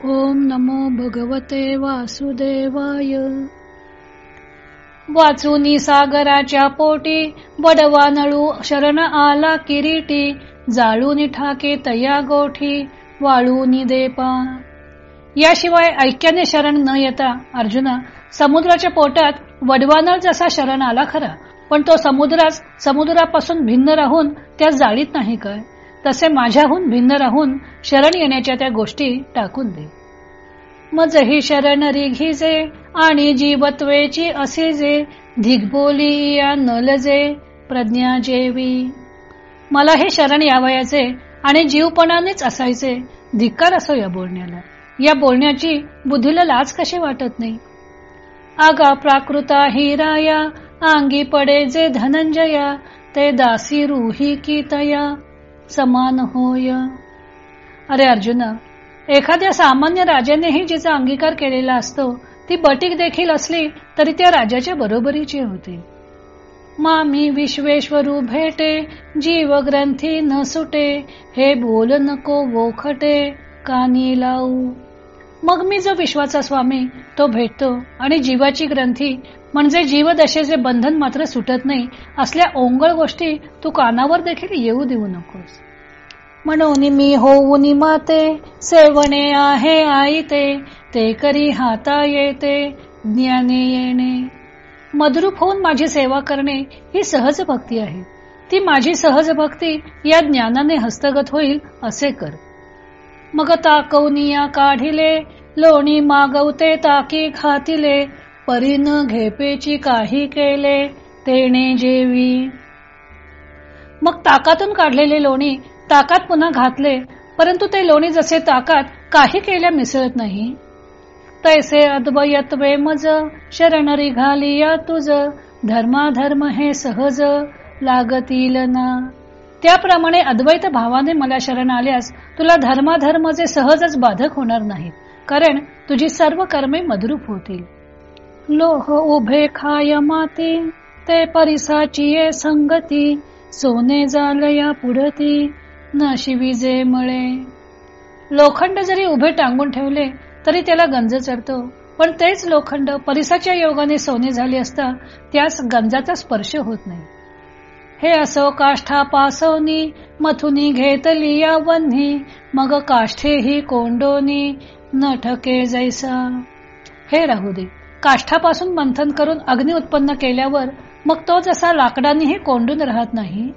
ओम नमो भगवते वासुदेवाय. वाचुनी सागराच्या पोटी बडवा नळू शरण आला किरीटी जाळूनी ठाके तया गोठी वाळूनी देपा. याशिवाय ऐक्याने शरण न येता अर्जुना समुद्राच्या पोटात वडवानळ जसा शरण आला खरा पण तो समुद्रास समुद्रापासून भिन्न राहून त्या जाळीत नाही काय? तसे माझ्याहून भिन्न राहून शरण येण्याच्या त्या गोष्टी टाकून दे. मज ही शरण रिघिजे आणि जीवत्वेची असे धिगबोली या नलजे प्रज्ञा जेवी. मला हे शरण यावयाचे आणि जीवपणानेच असायचे धिक्कार असो या बोलण्याला. या बोलण्याची बुद्धीला लाज कशी वाटत नाही? आगा प्राकृता हिराया अंगी पडे जे धनंजया ते दासी रुही की तया. समान होय. अरे अर्जुन एखाद्या सामान्य राजानेही जिचा अंगीकार केलेला असतो ती बटीक देखील असली तरी त्या राजाच्या बरोबरीची होते. मामी विश्वेश्वरू भेटे जीव ग्रंथी न सुटे हे बोल नको वोखटे कानी लावू. मग मी जो विश्वाचा स्वामी तो भेटतो आणि जीवाची ग्रंथी म्हणजे जीवदशेचे बंधन मात्र सुटत नाही असल्या ओंगळ गोष्टी तू कानावर देखील येऊ देऊ नकोस. म्हणून मी होऊन माते सेवणे आहे आई ते ते करी हाता येते ज्ञाने येणे. मधुरूप होऊन माझी सेवा करणे ही सहज भक्ती आहे. ती माझी सहज भक्ती या ज्ञानाने हस्तगत होईल असे कर. मग ताकवनिया काढिले लोणी मागवते ताकी खातिले परीन घेपेची काही केले तेणे जेवी. मग ताकातून काढलेले लोणी ताकात पुन्हा घातले परंतु ते लोणी जसे ताकात काही केल्या मिसळत नाही. तैसे अद्वयत्वे मज शरणरी घालिया तुझ धर्माधर्म हे सहज लागतील ना. त्याप्रमाणे अद्वैत भावाने मला शरण आल्यास तुला धर्माधर्म जे सहजच बाधक होणार नाहीत कारण तुझी सर्व कर्मे मदरूप होतील. लोह उभे खाय माती ते परिसाची संगती सोने जालया पुढती न शिविजे मळे. लोखंड जरी उभे टांगून ठेवले तरी त्याला गंज चढतो. पण तेच लोखंड परिसाच्या योगाने सोने झाले असता त्यास गंजाचा स्पर्श होत नाही. हे असो काष्ठा पासवनी मथुनी घेतली या वन्ही मग काष्ठे ही कोंडोनी न ठके जैसा. हे राहू दे. काष्ठापासून मंथन करून अग्नी उत्पन्न केल्यावर मग तो जसा लाकडानीही कोंडून राहत नाही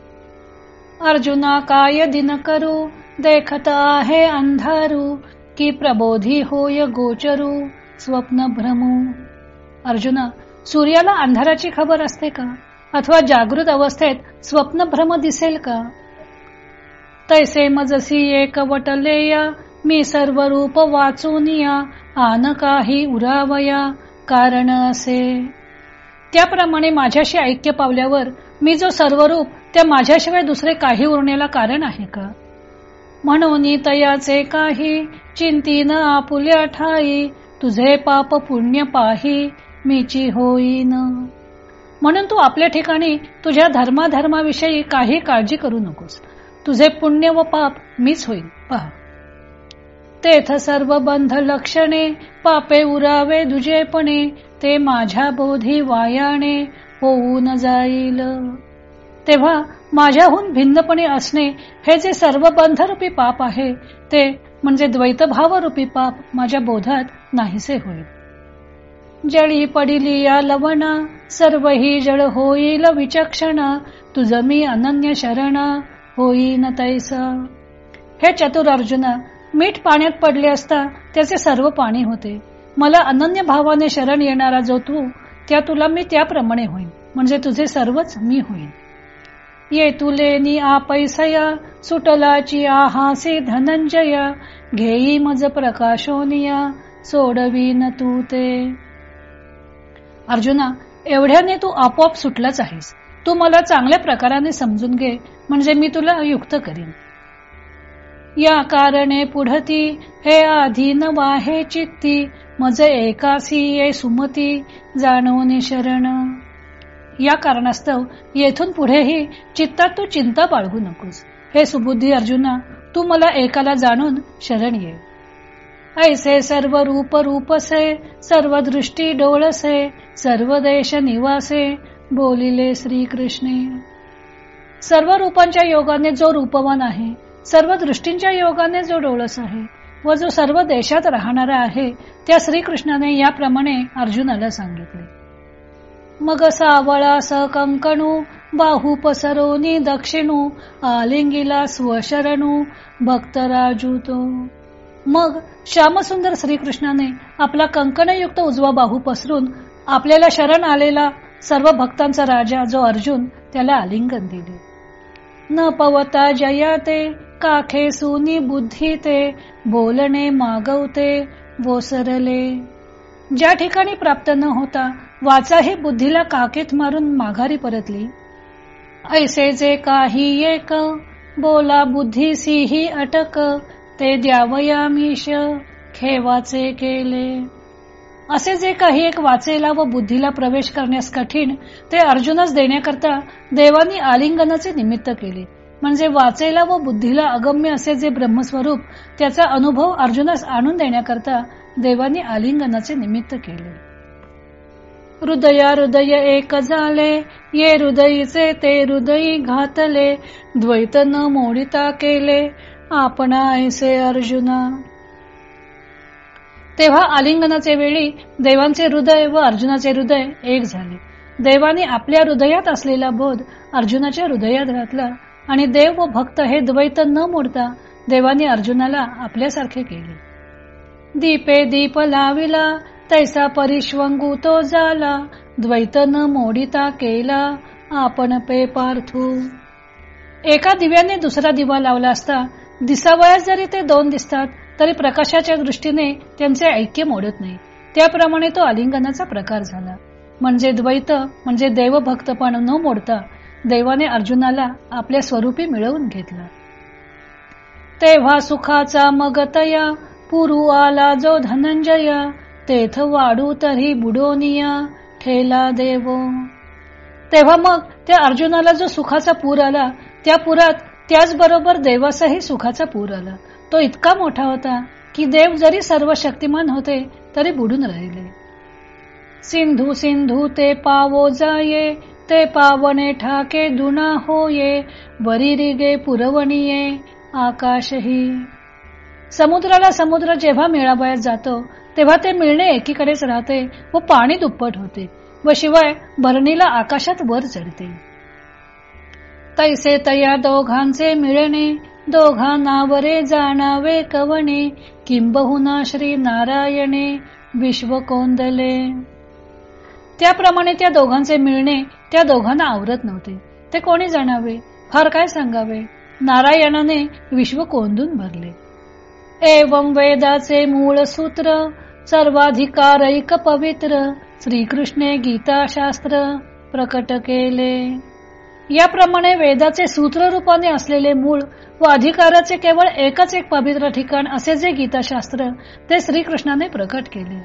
अर्जुना काय दिन करू? देखत आहे अंधारू. की प्रबोधी होय गोचरू? स्वप्न भ्रमू. अर्जुना सूर्याला अंधाराची खबर असते का? अथवा जागृत अवस्थेत स्वप्न भ्रम दिसेल का? तैसे मजसी एक वटलेया मी सर्व रूप वाचून या. आन काही उरावया. कारण असे. त्याप्रमाणे माझ्याशी ऐक्य पावल्यावर मी जो सर्व रूप त्या माझ्याशिवाय दुसरे काही उरण्याला कारण आहे का? म्हणून तयाचे काही चिंतीन आपुल्या ठाई तुझे पाप पुण्य पाही मीची होईन. म्हणून तू आपल्या ठिकाणी तुझ्या धर्माधर्माविषयी काही काळजी करू नकोस. तुझे पुण्य व पाप मीच होईल पहा. तेथ सर्व बंध लक्षणे पापे उरावे दुजेपणे ते माझ्या बोधी वायाने होऊन जाईल. तेव्हा माझ्याहून भिन्नपणे असणे हे जे सर्व बंधरूपी पाप आहे ते म्हणजे द्वैतभावरूपी पाप माझ्या बोधात नाहीसे होईल. जळी पडिली या लवणा सर्व ही जळ होईल विचक्षणा तुझ मी अनन्य शरण होईन तैस. हे चतुर अर्जुना मीठ पाण्यात पडले असता त्याचे सर्व पाणी होते. मला अनन्य भावाने शरण येणारा जो तू त्या तुला मी त्याप्रमाणे होईन म्हणजे तुझे सर्वच मी होईन. ये तुले नि आपैसया सुटलाची आहासे धनंजया घेई मज प्रकाशोनिया सोडवीन तू ते. अर्जुना एवढ्याने तू आपोआप सुटलाच आहेस. तू मला चांगल्या प्रकाराने समजून घे म्हणजे मी तुला युक्त करीन. या कारणे पुढती हे आधीन वाहे चित्ती मज एकासी ये सुमती जाणवणे शरण. या कारणास्तव येथून पुढेही चित्तात तू चिंता बाळगू नकोस. हे सुबुद्धी अर्जुना तू मला एकाला जाणून शरण ये. ऐसे सर्व रूप रूपसे सर्व दृष्टी डोळसे सर्व देश निवासे बोलिले श्रीकृष्णे. सर्व रूपांच्या योगाने जो रूपवान आहे सर्व दृष्टींच्या योगाने जो डोळस आहे व जो सर्व देशात राहणारा आहे त्या श्रीकृष्णाने याप्रमाणे अर्जुनाला सांगितले. मग सावळा स कंकणू बाहू पसरोनी दक्षिणू आलिंगीला स्वशरणू भक्तराजू तो. मग श्यामसुंदर श्रीकृष्णाने आपला कंकणयुक्त उजवा बाहू पसरून आपल्याला शरण आलेला सर्व भक्तांचा राजा जो अर्जुन त्याला आलिंगन दिले. न पवता जयाते काखे सुनी बुद्धी ते बोलणे मागवते वोसरले ज्या ठिकाणी प्राप्त न होता वाचा ही बुद्धीला काकेत मारून माघारी परतली. ऐसे जे काही एक बोला बुद्धीसीही अटक ते द्यावयामीश खेवाचे केले. असे जे काही एक वाचेला व बुद्धीला प्रवेश करण्यास कठीण ते अर्जुनच देण्याकरता देवानी आलिंगनाचे निमित्त केले. म्हणजे वाचेला व बुद्धीला अगम्य असे जे ब्रह्मस्वरूप त्याचा अनुभव अर्जुनास आणून देण्याकरता देवानी आलिंगनाचे निमित्त केले. हृदया हृदय एक झाले ये हृदयीचे ते हृदयी घातले द्वैत न मोडिता केले आपण ऐसे अर्जुना. तेव्हा आलिंगनाचे वेळी देवांचे हृदय व अर्जुनाचे हृदय एक झाले. देवाने आपल्या हृदयात असलेला बोध अर्जुनाच्या हृदयात घातला आणि देव व भक्त हे द्वैत न मोडता देवाने अर्जुनाला आपल्यासारखे केले. दीपे दीप लाविला तैसा परिश्वंगू तो झाला द्वैत न मोडिता केला आपण पे पार्थू. एका दिव्याने दुसरा दिवा लावला असता दिसावयास जरी ते दोन दिसतात तरी प्रकाशाच्या दृष्टीने त्यांचे ऐक्य मोडत नाही. त्याप्रमाणे तो आलिंगनाचा प्रकार झाला. म्हणजे द्वैत म्हणजे देवभक्तपण न मोडता देवाने अर्जुनाला आपल्या स्वरूपी मिळवून घेतला. तेव्हा सुखाचा मगतया पुरु आला जो धनंजया तेथ वाढू तरी बुडोनिया ठेला देव. तेव्हा मग त्या अर्जुनाला जो सुखाचा पूर आला त्या पुरात त्याचबरोबर देवाचाही सुखाचा पूर आला. तो इतका मोठा होता की देव जरी सर्व शक्तिमान होते तरी बुडून राहिले. सिंधू सिंधू ते पावो जाये ते पावने ठाके दुना होये वरी रिगे पुरवणीये आकाशही. समुद्राला समुद्र जेव्हा मेळावयात जातो तेव्हा ते मिळणे एकीकडेच राहते व पाणी दुप्पट होते व शिवाय भरणीला आकाशात वर चढते. तैसे तया दोघांचे मिळणे दोघांनावरे जाणावे कवणे किंबहुना श्री नारायणे विश्व कोंदले त्याप्रमाणे त्या दोघांचे मिळणे त्या दोघांना आवरत नव्हते. ते कोणी जाणावे? फार काय सांगावे? नारायणाने विश्व कोंदून भरले. एवं वेदाचे मूळ सूत्र सर्वाधिकारैक पवित्र श्रीकृष्णे गीता शास्त्र प्रकट केले. याप्रमाणे वेदाचे सूत्र रूपाने असलेले मूळ व अधिकाराचे केवळ एकच एक पवित्र ठिकाण असे जे गीताशास्त्र ते श्रीकृष्णाने प्रकट केले.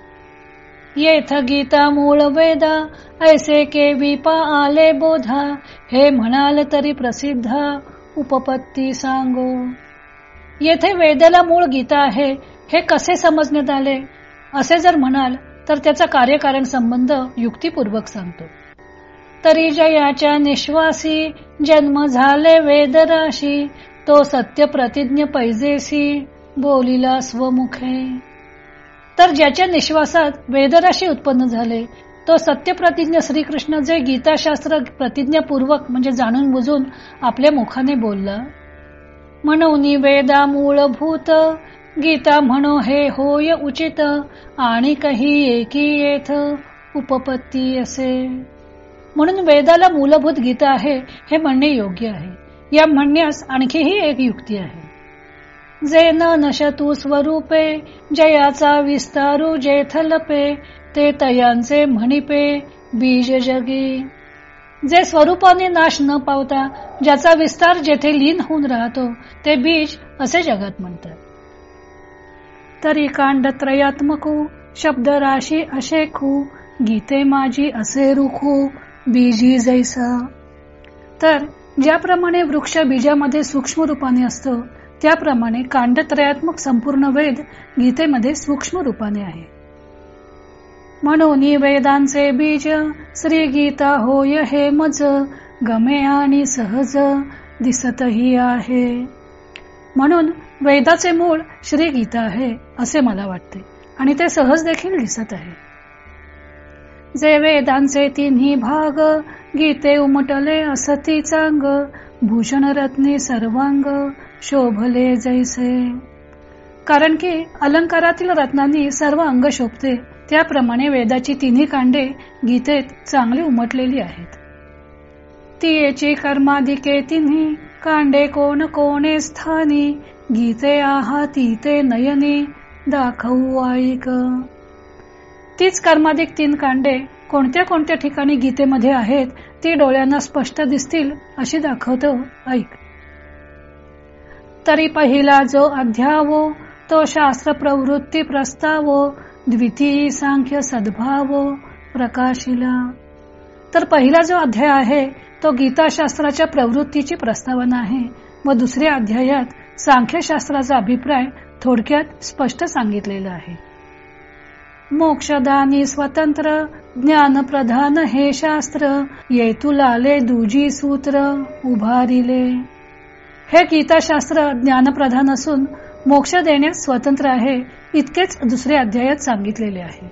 येथ गीता मूळ वेदा ऐसे के विपा आले बोधा हे म्हणाल तरी प्रसिद्ध उपपत्ती सांगो. येथे वेदाला मूळ गीता आहे हे कसे समजण्यात आले? असे जर म्हणाल तर त्याचा कार्यकारण संबंध युक्तिपूर्वक सांगतो. तरी जयाच्या निश्वासी जन्म झाले वेदराशी तो सत्य प्रतिज्ञ पैजेसी बोलिला स्वमुखे. तर ज्याच्या निश्वासात वेदराशी उत्पन्न झाले तो सत्य प्रतिज्ञ श्रीकृष्ण जे गीताशास्त्र प्रतिज्ञापूर्वक म्हणजे जाणून बुजून आपल्या मुखाने बोलला. म्हणून वेदा मूळभूत गीता म्हणो हे होय उचित आणि काही एकी येथ उपपत्ती असे. म्हणून वेदाला मूलभूत गीता आहे हे म्हणणे योग्य आहे. या म्हणण्यास आणखीही एक युक्ती आहे. जे न नशतू स्वरूपे जयाचा विस्तारू जेथलपे ते तयांचे म्हणिपे बीज जगी. जे स्वरूपाने नाश न पावता ज्याचा विस्तार जेथे लीन होऊन राहतो ते बीज असे जगात म्हणतात. तरी कांडत्रयात्मकू शब्द राशी अशेखू गीते माझी असे रुखू बीजी जैसा। तर ज्याप्रमाणे वृक्ष बीजामध्ये सूक्ष्म रूपाने असतो त्याप्रमाणे कांडत्रयात्मक संपूर्ण वेद गीतेमध्ये सूक्ष्म रूपाने आहे। म्हणून वेदांचे बीज श्री गीता होय हे मज गमे आणि सहज दिसतही आहे। म्हणून वेदाचे मूळ श्री गीता आहे असे मला वाटते. आणि ते सहज देखील दिसत आहे. जे वेदांचे तिन्ही भाग गीते उमटले असती चांग भूषण रत्नी सर्वांग शोभले जैसे. कारण की अलंकारातील रत्नांनी सर्व अंग शोभते त्याप्रमाणे वेदाची तिन्ही कांडे गीतेत चांगली उमटलेली आहेत. तियेची कर्माधिके तिन्ही कांडे कोण कोणे स्थानी गीते आहा ते नयनी दाखवू ऐक. तीच कर्माधिक तीन कांडे कोणत्या कोणत्या ठिकाणी गीतेमध्ये आहेत ती डोळ्यांना स्पष्ट दिसतील अशी दाखवतो ऐक. तरी पहिला जो अध्यावो तो शास्त्र प्रवृत्ती प्रस्तावो द्वितीय सांख्य सद्भाव प्रकाशिला. तर पहिला जो अध्याय आहे तो गीताशास्त्राच्या प्रवृत्तीची प्रस्तावना आहे व दुसऱ्या अध्यायात सांख्यशास्त्राचा अभिप्राय थोडक्यात स्पष्ट सांगितलेला आहे. मोक्षदानी स्वतंत्र ज्ञान प्रधान हे शास्त्र येतुलाले दुजी सूत्र उभारिले हे गीताशास्त्र ज्ञानप्रधान असून मोक्ष देण्यास स्वतंत्र आहे इतकेच दुसऱ्या अध्यायात सांगितलेले आहे.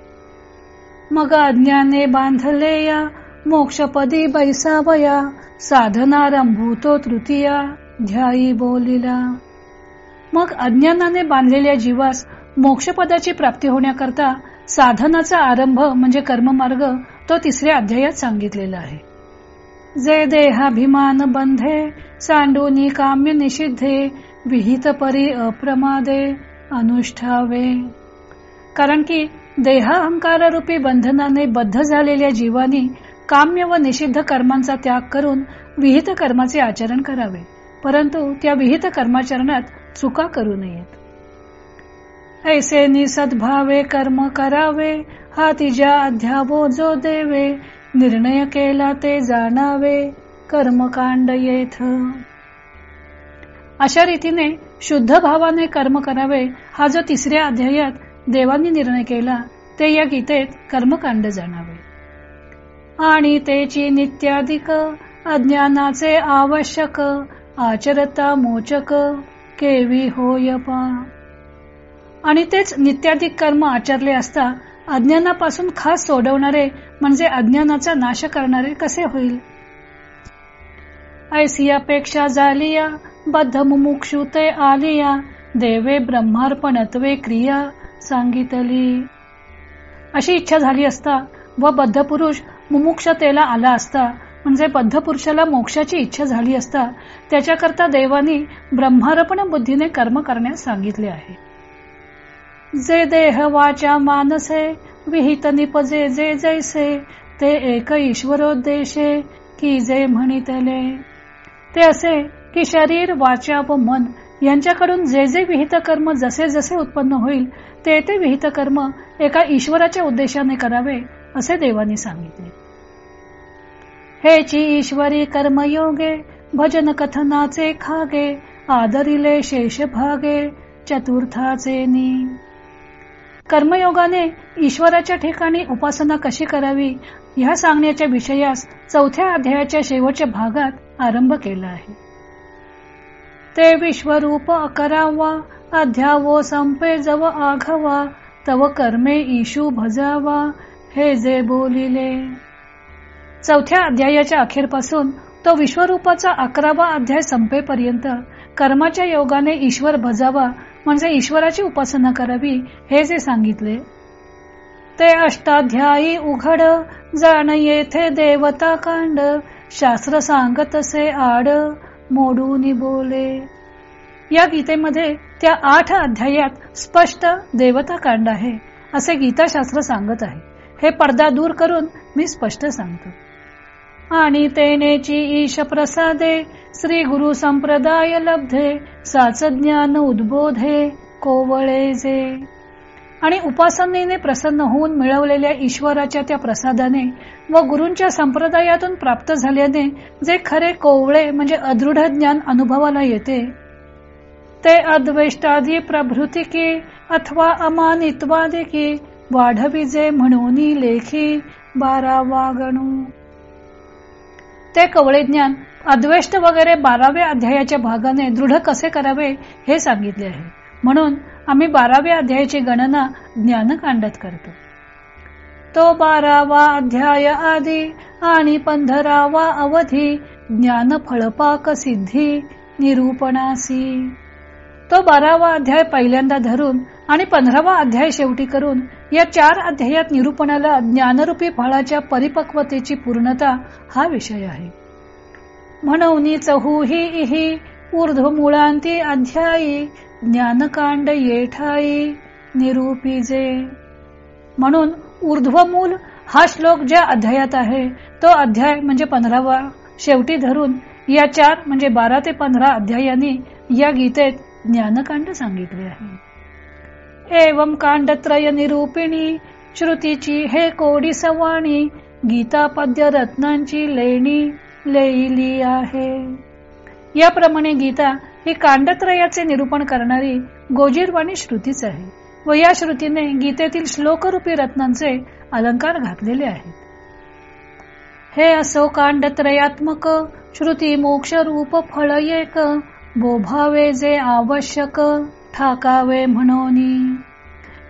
मग अज्ञाने बांधले या मोक्षपदी बैसावया साधनारंभूतो तृतीया ध्यायी बोलिला. मग अज्ञानाने बांधलेल्या जीवास मोक्षपदाची प्राप्ती होण्याकरता साधनाचा आरंभ म्हणजे कर्ममार्ग तो तिसऱ्या अध्यायात सांगितलेला आहे. जे देहाभिमान बंधे सांडूनी काम्य निषिद्धे विहित परी अप्रमादे अनुष्ठावे. कारण की देहाहंकार रूपी बंधनाने बद्ध झालेल्या जीवानी काम्य व निषिद्ध कर्मांचा त्याग करून विहित कर्माचे आचरण करावे. परंतु त्या विहित कर्माचरणात चुका करू नयेत. ऐसे निसद्भावे कर्म करावे हा तिच्या अध्यावो जो देवे निर्णय केला ते जाणावे कर्मकांड येथ. अशा रीतीने शुद्ध भावाने कर्म करावे हा जो तिसऱ्या अध्यायात देवांनी निर्णय केला ते या गीतेत कर्मकांड जाणावे. आणि तेची नित्याधिक अज्ञानाचे आवश्यक आचरता मोचक केवी होय आणि तेच नित्याधिक कर्म आचरले असता अज्ञानापासून खास सोडवणारे म्हणजे अज्ञानाचा नाश करणारे कसे होईल? ऐसी अपेक्षा झालिया बद्ध मुमुक्षुते आलिया देवे ब्रह्मार्पणत्वे क्रिया सांगितली. अशी इच्छा झाली असता व बद्ध पुरुष मुमुक्षतेला आला असता म्हणजे बद्धपुरुषाला मोक्षाची इच्छा झाली असता त्याच्याकरता देवानी ब्रह्मार्पण बुद्धीने कर्म करण्यास सांगितले आहे. जे देह वाचा मानसे विहित निपजे जे जैसे ते एक ईश्वरोद्देशे की जे म्हणितले. ते असे की शरीर वाचा व मन यांच्याकडून जे जे विहित कर्म जसे जसे उत्पन्न होईल ते ते विहित कर्म एका ईश्वराच्या उद्देशाने करावे असे देवानी सांगितले. हेची ईश्वरी कर्मयोगे भजन कथनाचे खागे आदरिले शेष भागे चतुर्थाचे नी. कर्मयोगाने ईश्वराच्या ठिकाणी उपासना कशी करावी ह्या सांगण्याच्या विषयास चौथ्या अध्यायाच्या शेवटच्या भागात आरंभ केला आहे. ते विश्वरूप अकरावा अध्यावो संपे जव आघवा तव कर्मे ईशू भजावा हे जे बोलिले. चौथ्या अध्यायाच्या अखेरपासून तो विश्वरूपाचा अकरावा अध्याय संपेपर्यंत कर्माच्या योगाने ईश्वर भजावा म्हणजे ईश्वराची उपासना करावी हे जे सांगितले. ते अष्टाध्यायी उघड जाण येथे देवता कांड शास्त्र सांगतसे आड मोडून बोले. या गीतेमध्ये त्या आठ अध्यायात स्पष्ट देवता कांड आहे असे गीताशास्त्र सांगत आहे. हे पडदा दूर करून मी स्पष्ट सांगतो. आणि तेनेची ईश प्रसादे श्री गुरु संप्रदाय लब्धे साच ज्ञान उद्बोधे कोवळे जे आणि उपासनेने प्रसन्न होऊन मिळवलेल्या ईश्वराच्या त्या प्रसादाने व गुरूंच्या संप्रदायातून प्राप्त झाल्याने जे खरे कोवळे म्हणजे अदृढ ज्ञान अनुभवाला येते ते अद्वेष्टादी प्रभृतिकी अथवा अमानित्वादिकी वाढविजे म्हणून लेखी बारा वागणू ते कवळे ज्ञान अद्वेष्ट वगैरे बाराव्या अध्यायाच्या भागाने दृढ कसे करावे हे सांगितले आहे. म्हणून आम्ही बाराव्या अध्यायाची गणना ज्ञानकांडात करतो. तो बारावा अध्याय आधी आणि पंधरावा अवधी ज्ञान फळपाक सिद्धी निरूपणासी. तो बारावा अध्याय पहिल्यांदा धरून आणि पंधरावा अध्याय शेवटी करून या चार अध्यायात निरूपणाला ज्ञानरूपी फळाच्या परिपक्वतेची पूर्णता हा विषय आहे. म्हणून चहूही इही ऊर्ध्व मुळांती अध्यायी ज्ञानकांड येठाई निरूपीजे म्हणून ऊर्ध्वमूल हा श्लोक ज्या अध्यायात आहे तो अध्याय म्हणजे पंधरावा शेवटी धरून या चार म्हणजे बारा ते पंधरा अध्यायांनी या गीतेत ज्ञानकांड सांगितले आहे. एवम कांडत्रय निरूपिणी श्रुतीची हे कोडी सवाणी गीता पद्य रत्नांची लेणी लेईली आहे. याप्रमाणे गीता ही कांडत्रयाचे निरूपण करणारी गोजीरवाणी श्रुतीच आहे व या श्रुतीने गीतेतील श्लोकरूपी रत्नांचे अलंकार घातलेले आहेत. हे असो कांडत्रयात्मक श्रुती मोक्ष रूप फळ एक बोभावे जे आवश्यक. ठाकावे म्हणून.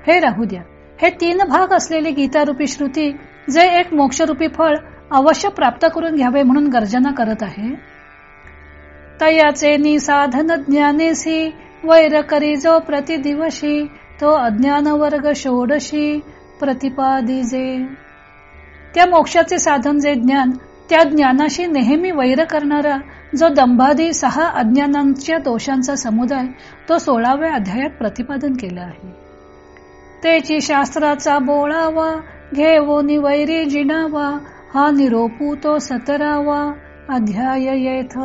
हे राहू द्या. हे तीन भाग असलेली गीतारूपी श्रुती जे एक मोक्षरूपी फळ अवश्य प्राप्त करून घ्यावे म्हणून गर्जना करत आहे. तयाचे निसाधन ज्ञानेसी वैर करी जो प्रतिदिवशी तो अज्ञान वर्ग षोडशी प्रतिपादिजे त्या मोक्षाचे साधन जे ज्ञान त्या ज्ञानाशी नेहमी वैर करणारा जो दंभादी सहा अज्ञानांच्या दोषांचा समुदाय तो सोळाव्या अध्यायात प्रतिपादन केला आहे. त्याची शास्त्राचा बोळावा घेवो वैरी जिणावा हा निरोपू तो सतरावा अध्याय येथ.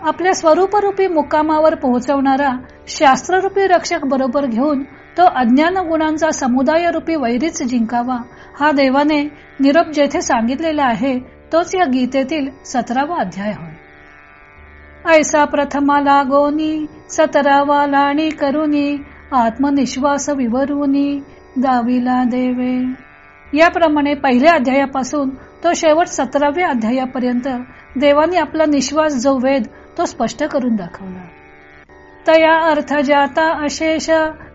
आपल्या स्वरूपरूपी मुक्कामावर पोहोचवणारा शास्त्ररूपी रक्षक बरोबर घेऊन तो अज्ञान गुणांचा समुदाय रूपी वैरीच जिंकावा हा देवाने निरोप जेथे सांगितलेला आहे तोच या गीतेतील सतरावा अध्याय होय ऐसा प्रथमा लागोनी सतरावा लाणी करुनी आत्मनिश्वास विवरुनी दाविला देवे. याप्रमाणे पहिल्या अध्यायापासून तो शेवट सतराव्या अध्यायापर्यंत देवाने आपला निश्वास जो वेद तो स्पष्ट करून दाखवला. तया अर्थ जाता अशेष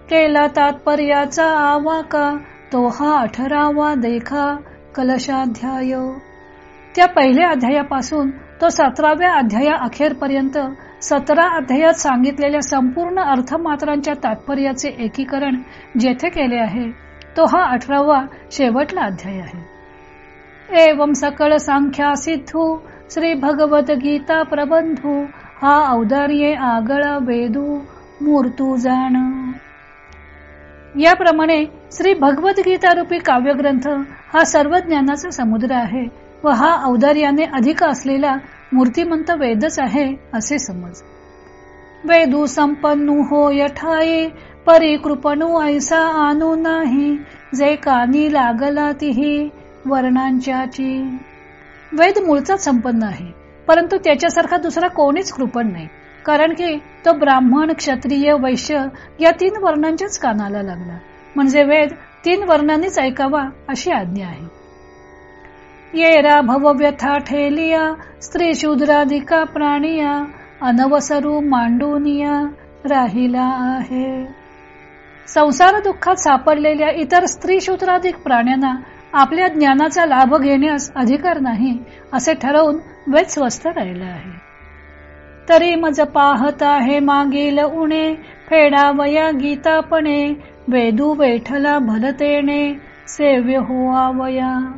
केला तात्पर्याचा आवाका तो हा अठरावा देखा कलशाध्याय. त्या पहिल्या अध्यायापासून तो सतराव्या अध्याया अखेरपर्यंत सतरा अध्यायात सांगितलेल्या संपूर्ण अर्थमात्रांच्या तात्पर्याचे एकीकरण जेथे केले आहे तो हा अठरावा शेवटला अध्याय आहे. एवम सकळ सांख्या सिद्धू श्री भगवत गीता प्रबंधू हा औदार्ये आगळा वेदू मूर्तू जाण. याप्रमाणे श्री भगवद्गीता रूपी काव्यग्रंथ हा सर्व ज्ञानाचा समुद्र आहे. व हा औदार्याने अधिक असलेला मूर्तिमंत वेदच आहे असे समज. वेदू संपन्नू हो यठाई परिकृपणू ऐसा आणू नाही जे कानी लागला तिही वर्णांच्याची. वेद मूळचाच संपन्न आहे परंतु त्याच्यासारखा दुसरा कोणीच कृपण नाही कारण की तो ब्राह्मण क्षत्रिय वैश्य या तीन वर्णांच्याच कानाला लागला. म्हणजे वेद तीन वर्णांनीच ऐकावा अशी आज्ञा आहे. येरा भव व्यथा ठेलिया स्त्री शूद्राधिका प्राणिया अनवसरू मांडूनिया राहिला आहे. संसार दुःखात सापडलेल्या इतर स्त्री शूद्राधिक प्राण्यांना आपल्या ज्ञानाचा लाभ घेण्यास अधिकार नाही असे ठरवून वेद स्वस्थ राहिला आहे. तरी मज पाहत आहे मागील उणे फेडावया गीतापणे वेदू वेठला भलतेने सेव्य होवावया.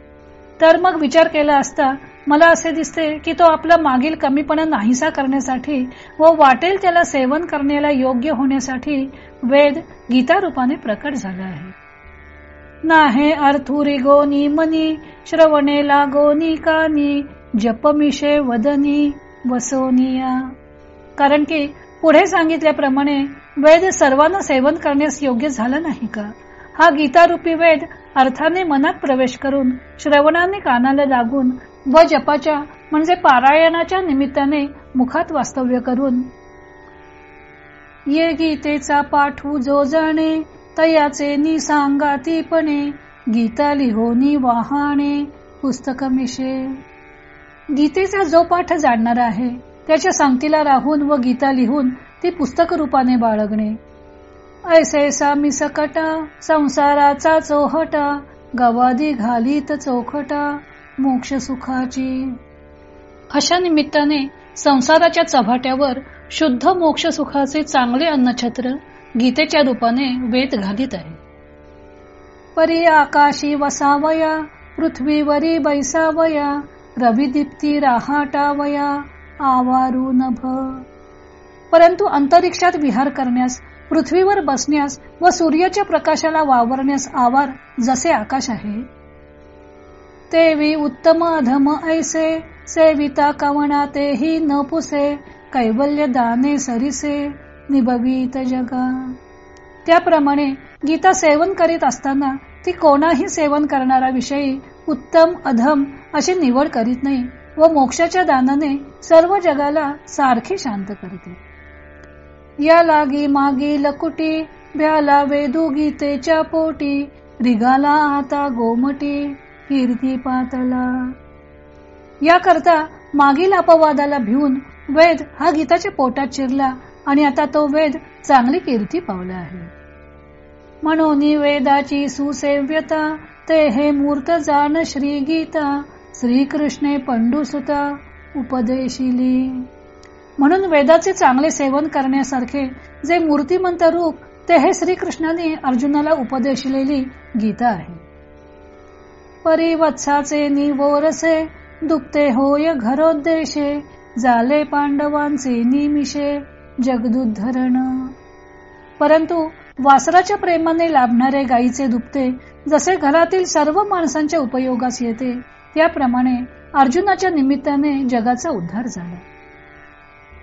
तर मग विचार केला असता मला असे दिसते की तो आपला मागील कमीपणा नाहीसा करण्यासाठी व वाटेल त्याला सेवन करण्याला योग्य होण्यासाठी वेद गीता रूपाने प्रकट झाला आहे. नाहे अर्थुरी गोनी मनी श्रवणे लागोनी कानी जपमिशे वदनी वसोनिया. कारण की पुढे सांगितल्याप्रमाणे वेद सर्वांना सेवन करण्यास योग्य झाला नाही का? हा गीतारूपी वेद अर्थाने मनात प्रवेश करून श्रवणाने कानाला लागून व जपाच्या म्हणजे पारायणाच्या निमित्ताने मुखात वास्तव्य करून. ये गीतेचा पाठू जो जाणे तयाचे नि सांगातीपणे गीता लिहोनी वाहाणे पुस्तक मिशे. गीतेचा जो पाठ जाणणारा आहे त्याच्या सांगतीला राहून व गीता लिहून ती पुस्तक रूपाने बाळगणे. ऐसे मी संसाराचा चोहट गवादी घालीत चौखटा मोक्ष सुखाची. अशा निमित्ताने संसाराच्या चव्हाट्यावर शुद्ध मोक्ष सुखाचे चांगले अन्नछत्र गीतेच्या रूपाने वेद घालीत आहे. परी आकाशी वसावया पृथ्वीवरी बैसावया रविदीप्ती राहाटावया आवारू नभ परंतु अंतरिक्षात विहार करण्यास पृथ्वीवर बसण्यास व सूर्याच्या प्रकाशाला वावरण्यास आवार जसे आकाश आहे तेवी उत्तम अधम ऐसे सेविता कवणा तेही न पुसे कैवल्य दाने सरिसे निभवीत जगा. त्याप्रमाणे गीता सेवन करीत असताना ती कोणाही सेवन करणारा विषयी उत्तम अधम अशी निवड करीत नाही व मोक्षाच्या दानाने सर्व जगाला सारखी शांत करते. या लागी मागी लकुटी भ्याला वेदू गीतेच्या पोटी रिगाला आता गोमटी कीर्ती पातला. या करता मागील अपवादाला भिवून वेद हा गीताच्या पोटात चिरला आणि आता तो वेद चांगली कीर्ती पावला आहे. म्हणून वेदाची सुसेव्यता ते हे मूर्त जाण श्री गीता श्रीकृष्णे पंडुसुता उपदेशिली. म्हणून वेदाचे चांगले सेवन करण्यासारखे जे मूर्तिमंत रूप ते हे श्रीकृष्णाने अर्जुनाला उपदेशलेली गीता आहे. परिवत्साचे निवोरसे दुखते होय घरोद्देशे झाले पांडवांचे निमिषे जगदुद्धरण. परंतु वासराच्या प्रेमाने लाभणारे गायीचे दुपते जसे घरातील सर्व माणसांच्या उपयोगास येते त्याप्रमाणे अर्जुनाच्या निमित्ताने जगाचा उद्धार झाला.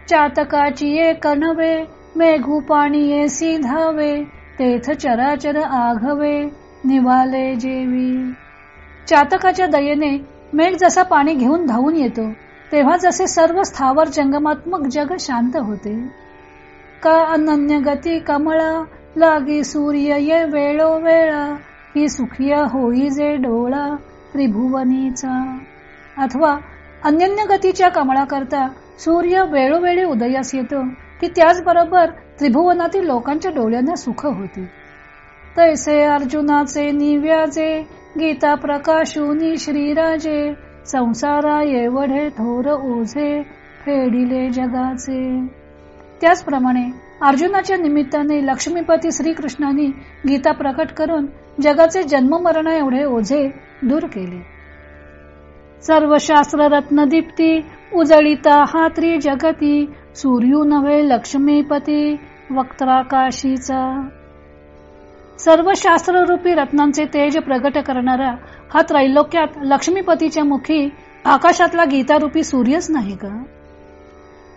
चातकाची एक नवे मेघू पाणी धावे तेथ चराचर आघवे निवाले जेवी. चातकाच्या दयेने मेघ जसा पाणी घेऊन धावून येतो तेव्हा जसे सर्व स्थावर जंगमात्मक जग शांत होते. का अनन्य गती कमळा लागी सूर्य ये वेळो वेळा ही सुखिया होई जे डोळा त्रिभुवनीचा. अथवा अन्यन्य गतीच्या कमळा करता सूर्य वेळोवेळी उदयास येतो की त्याचबरोबर त्रिभुवनातील लोकांच्या डोळ्यांना सुख होते. तैसे अर्जुनाचे निव्याजे गीता प्रकाशुनी श्रीराजे संसारा येवढे थोर ओझे फेडिले जगाचे. त्याचप्रमाणे अर्जुनाच्या निमित्ताने लक्ष्मीपती श्रीकृष्णाने गीता प्रकट करून जगाचे जन्ममरण एवढे ओझे दूर केले. सर्व शास्त्र रत्न दीप्ती उजळीता हा जगती सूर्यू नव्हे लक्ष्मीपती वक्त्राकाशीचा. सर्व शास्त्ररूपी रत्नांचे तेज प्रगट करणारा हा त्रैलोक्यात लक्ष्मीपतीच्या मुखी आकाशातला गीतारूपी सूर्यच नाही का?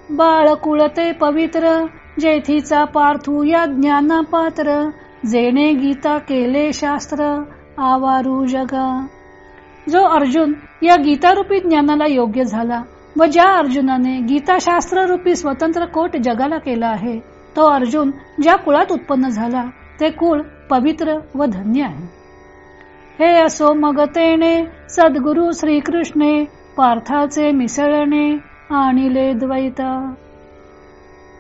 बाळ कुळते पवित्र जेथीचा पार्थू या ज्ञाना पात्र जेणे गीता केले शास्त्र आवारू जगा. जो अर्जुन या गीतारूपी ज्ञानाला योग्य झाला व ज्या अर्जुनाने गीताशास्त्र रूपी स्वतंत्र कोट जगाला केला आहे तो अर्जुन ज्या कुळात उत्पन्न झाला ते कुळ पवित्र व धन्य आहे. हे असो मगतेने सद्गुरु श्रीकृष्णे पार्थाचे मिसळणे आणिले द्वैत.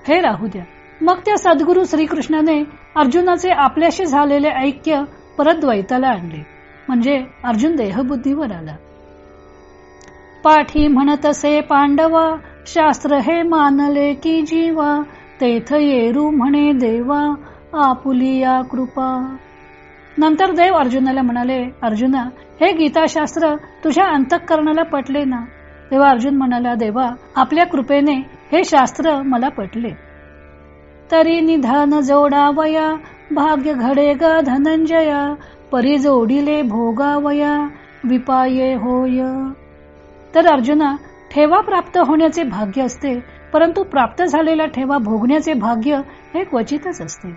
हे राहू द्या. मग त्या सद्गुरु श्रीकृष्णाने अर्जुनाचे आपल्याशी झालेले ऐक्य परत द्वैताला आणले. म्हणजे अर्जुन देहबुद्धीवर आला. पाठी म्हणतसे पांडवा शास्त्र हे मानले की जीवा तेथ येरू म्हणे देवा आपुलिया कृपा. नंतर देव अर्जुनाला म्हणाले अर्जुना हे गीताशास्त्र तुझ्या अंतःकरणाला पटले ना? तेव्हा अर्जुन म्हणाला देवा आपल्या कृपेने हे शास्त्र मला पटले. तरी निधान जोडावया भाग्य घडे ग धनंजया परी जोडिले भोगावया विपाये होय. तर अर्जुना ठेवा प्राप्त होण्याचे भाग्य असते परंतु प्राप्त झालेला ठेवा भोगण्याचे भाग्य हे क्वचितच असते.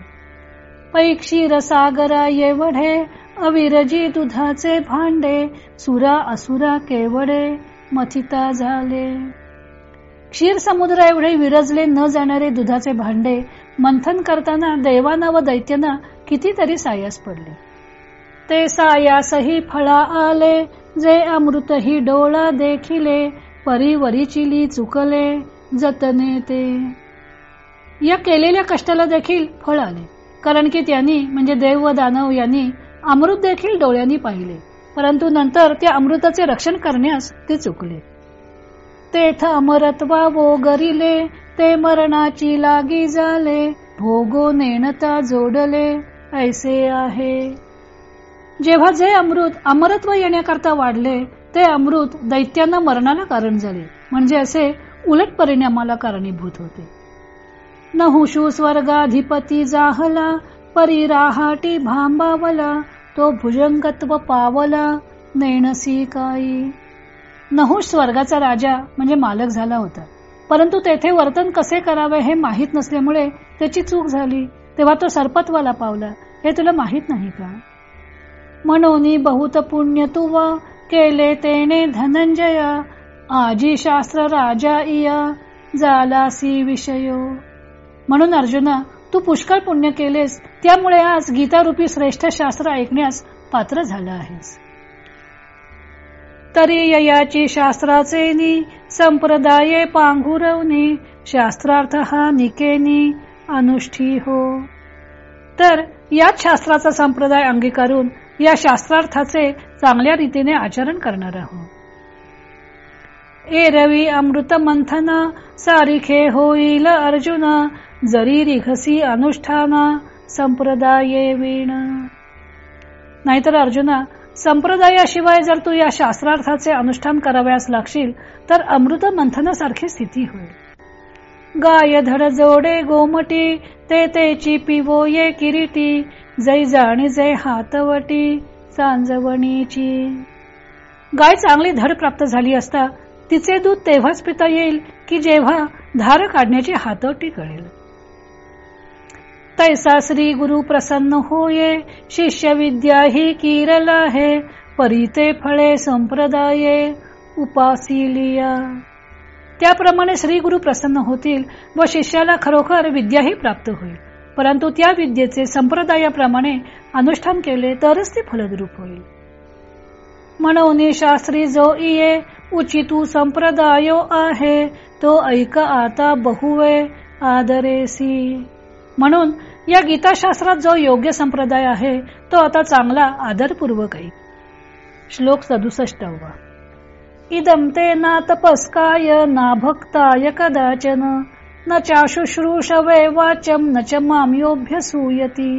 पैक्षीर सागरा येवढे अविरजी दुधाचे भांडे सुरा असुरा केवडे मथिता झाले. क्षीर समुद्र एवढे विरजले न जाणारे दुधाचे भांडे मंथन करताना देवाना व दैत्यांना कितीतरी सायास पडले. ते सायासही फळा आले जे अमृत ही डोळा देखिले परिवरिचिली चुकले जतने ते. या केलेल्या कष्टाला देखील फळ आले. कारण की त्यांनी म्हणजे देव व दानव यांनी अमृत देखील डोळ्यांनी पाहिले. परंतु नंतर त्या अमृताचे रक्षण करण्यास ते चुकले. तेथ अमरत्वा वोगरिले ते मरणाची लागी झाले भोगो नेणता जोडले ऐसे आहे. जेव्हा जे अमृत अमरत्व येण्याकरता वाढले ते अमृत दैत्यांना मरणाला कारण झाले. म्हणजे असे उलट परिणामाला कारणीभूत होते. नहुषु स्वर्गाधिपती जाहला परिराहाटी भांबावला तो भुजंगत्व पावला नेणसी काई. नहुष स्वर्गाचा राजा म्हणजे मालक झाला होता. परंतु तेथे वर्तन कसे करावे हे माहीत नसल्यामुळे त्याची चूक झाली. तेव्हा तो सरपत्वाला पावला. हे तुला माहीत नाही का? म्हणून बहुत पुण्य तुवा केले तेने धनंजया आजी शास्त्र राजा इया जालासी विषयो. म्हणून अर्जुना तू पुष्कळ पुण्य केलेस त्यामुळे आज गीतारूपी श्रेष्ठ शास्त्र ऐकण्यास पात्र झाला आहेस. तरी ययाची शास्त्राचे संप्रदाये पांघुरवनी शास्त्रार्थ हा निकेनी अनुष्ठी हो. तर याच शास्त्राचा संप्रदाय अंगीकारून या शास्त्रार्थाचे चांगल्या रीतीने आचरण करणार आहोत. ए रवी अमृत मंथन सारिखे होईल अर्जुन जरी रिघसी अनुष्ठाना संप्रदाये वीण. नाहीतर अर्जुना संप्रदायाशिवाय जर तू या शास्त्रार्थाचे अनुष्ठान करावयास लागशील तर अमृत मंथनासारखी स्थिती होईल. गाय धड जोडे गोमटी ते तेची पिवो ये किरीटी जै जाणी जै हातवटी सांजवणीची. गाय चांगली धड प्राप्त झाली असता तिचे दूध तेव्हाच पिता येईल की जेव्हा धार काढण्याची हातवटी कळेल. तैसा श्री गुरु प्रसन्न होये शिष्य विद्या ही किरला हे परिते फळे संप्रदाये उपासिलिया. त्याप्रमाणे श्री गुरु प्रसन्न होतील व शिष्याला खरोखर विद्याही प्राप्त होईल. परंतु त्या विद्येचे संप्रदायाप्रमाणे अनुष्ठान केले तरच ते फलद्रूप होईल. म्हणून शास्त्री जो इये उचितू संप्रदायो आहे तो ऐक आता बहुवे आदरेसी. म्हणून या गीताशास्त्रात जो योग्य संप्रदाय आहे तो आता चांगला आदरपूर्वक आहे. श्लोक सदुसष्टावा. इदम ते ना तपस्काय ना भक्ताय कदाचन न चाशुश्रूषवे वाचम न च माम्योभ्यसूयती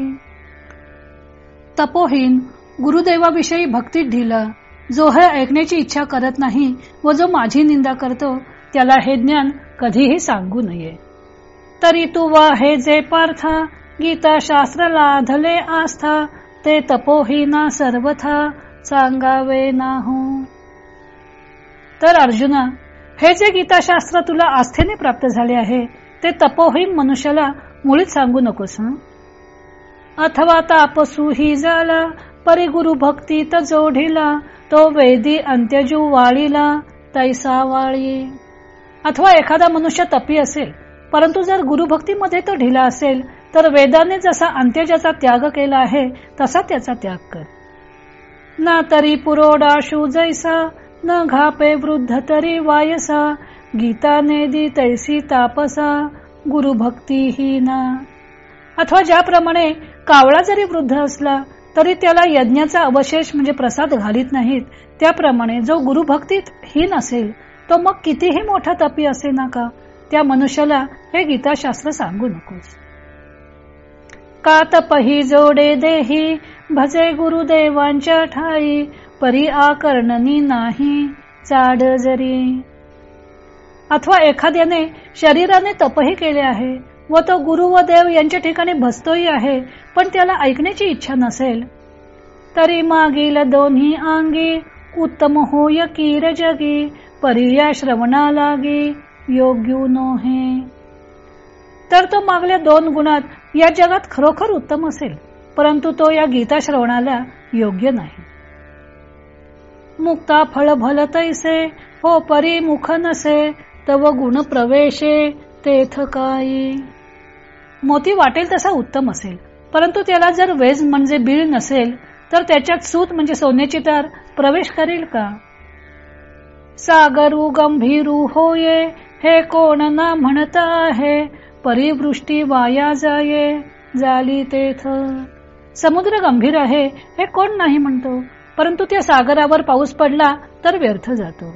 तपोहीन गुरुदेवाविषयी भक्तीत ढिला जो हे ऐकण्याची इच्छा करत नाही व जो माझी निंदा करतो त्याला हे ज्ञान कधीही सांगू नये। तरी तू वा हे जे पार्था गीता शास्त्र लाधले आस्था ते तपोहीना सर्वथा सांगावे नाहू। तर अर्जुना हे जे गीताशास्त्र तुला आस्थेने प्राप्त झाले आहे ते तपोहीन मनुष्याला मुळीच सांगू नकोस अथवा तापसू ही झाला परिगुरु भक्तीत जोढिला तो वेदी अंत्यजू वाळीला तैसा वाळी. अथवा एखादा मनुष्य तपी असेल परंतु जर गुरुभक्तीमध्ये तो ढिला असेल तर वेदाने जसा अंत्यजाचा त्याग केला आहे तसा त्याचा त्याग कर. ना तरी पुरोडाशू जैसा न घापे वृद्ध तरी वायसा गीता नेदी तैसी तापसा गुरुभक्ती ही ना अथवा ज्याप्रमाणे कावळा जरी वृद्ध असला तरी त्याला यज्ञाचा अवशेष म्हणजे प्रसाद घालीत नाहीत. त्याप्रमाणे जो गुरुभक्तीत हीन असेल तो मग कितीही मोठा तपी असे ना का? त्या मनुष्याला हे गीताशास्त्र सांगू नकोस. का तपही जोडे देही भजे गुरुदेवांच्या ठाई परी आकर्णनी नाही चाड जरी. अथवा एखाद्याने शरीराने तपही केले आहे व तो गुरु व देव यांच्या ठिकाणी भसतोही आहे पण त्याला ऐकण्याची इच्छा नसेल. तरी मागील दोन्ही अंगी उत्तम होय कीर जगी परिया श्रवणा लागी योग्यू नोहे. तर तो मागल्या दोन गुणात या जगात खरोखर उत्तम असेल परंतु तो या गीता श्रवणाला योग्य नाही. मुक्ता फळ भल तैसे हो परी मुख नसे तव गुण प्रवेशे तेथ काही मोती वाटेल तसा उत्तम असेल परंतु त्याला जर वेज म्हणजे बीळ नसेल तर त्याच्यात सूत म्हणजे सोन्याची तार प्रवेश करेल का सागरू गंभीरू होये हे कोण ना म्हणता आहे परिवृष्टी वाया जाये झाली तेथ समुद्र गंभीर आहे हे कोण नाही म्हणतो परंतु त्या सागरावर पाऊस पडला तर व्यर्थ जातो.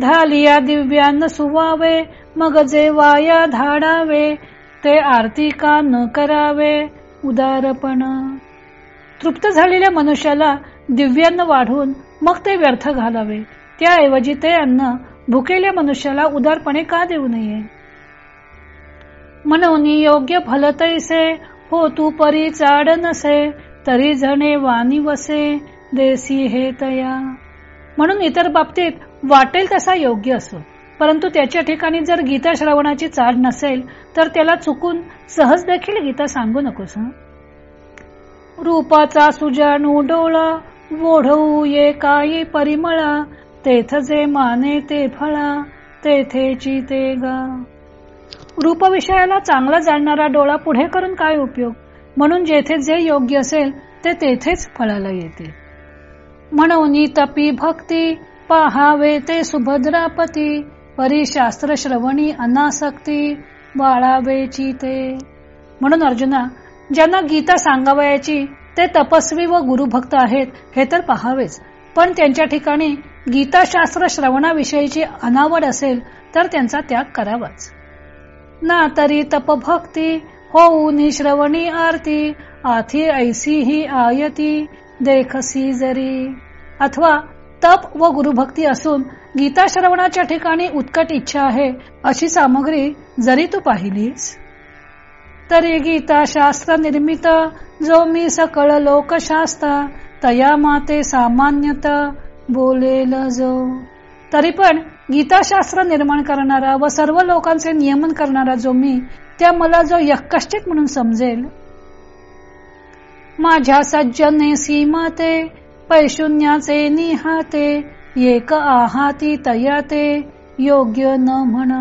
धालिया दिव्यान सुवावे मग जे वाया धाडावे ते आरती का न करावे उदारपण. तृप्त झालेल्या मनुष्याला दिव्यान्न वाढून मग ते व्यर्थ घालावे. त्याऐवजी ते अन्न भुकेल्या मनुष्याला उदारपणे का देऊ नये? म्हणून योग्य फल तैसे हो तू परी चाड नसे तरी जणे वाणी वसे. देसी हे तया. म्हणून इतर बाबतीत वाटेल तसा योग्य असो. परंतु त्याच्या ठिकाणी जर गीता श्रवणाची चाड नसेल तर त्याला चुकून सहज देखील गीता सांगू नकोस रूपाचा सुजाणू डोळा ओढवू ये काही परिमळा तेथ जे माने ते फळा तेथेची ते गा. रूपविषयाला चांगला जाणणारा डोळा पुढे करून काय उपयोग? म्हणून जेथे जे योग्य असेल ते तेथेच फळाला येते. म्हणून तपी भक्ती पाहावे ते सुभद्रापती परिशास्त्र श्रवणी अनासक्ती बाळावेची ते. म्हणून अर्जुना ज्यांना गीता सांगावयाची ते तपस्वी व गुरुभक्त आहेत हे तर पहावेच. पण त्यांच्या ठिकाणी गीताशास्त्र श्रवणाविषयीची अनावड असेल तर त्यांचा त्याग करावाच. ना तरी तपभक्ती होऊन श्रवणी आरती आथी ऐसी ही आयती देखसी जरी. अथवा तप व गुरुभक्ती असून गीता श्रवणाच्या ठिकाणी उत्कट इच्छा आहे अशी सामग्री जरी तू पाहिलीस तरी गीता शास्त्र निर्मित जो मी सकळ लोकशास्त्र तया माते सामान्यतः बोलेल जो. तरी पण गीताशास्त्र निर्माण करणारा व सर्व लोकांचे नियमन करणारा जो मी त्या मला जो यक्कश्चित म्हणून समजेल माझ्या सज्जने सीमाते पैशून्याचे निहाते एक आहाती तयाते योग्य न म्हण.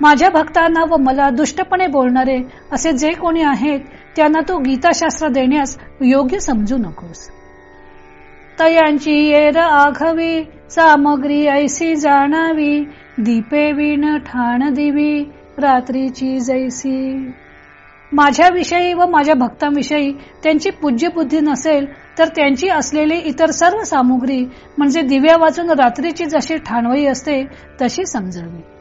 माझ्या भक्तांना व मला दुष्टपणे बोलणारे असे जे कोणी आहेत त्यांना तू गीताशास्त्र देण्यास योग्य समजू नकोस. तयांची येर आघवी सामग्री ऐसी जाणावी दीपे विण ठाण दिवी रात्रीची जैसी. माझ्याविषयी व माझ्या भक्तांविषयी त्यांची पूज्य बुद्धी नसेल तर त्यांची असलेली इतर सर्व सामुग्री म्हणजे दिव्या वाचून रात्रीची जशी ठाणवई असते तशी समजावी.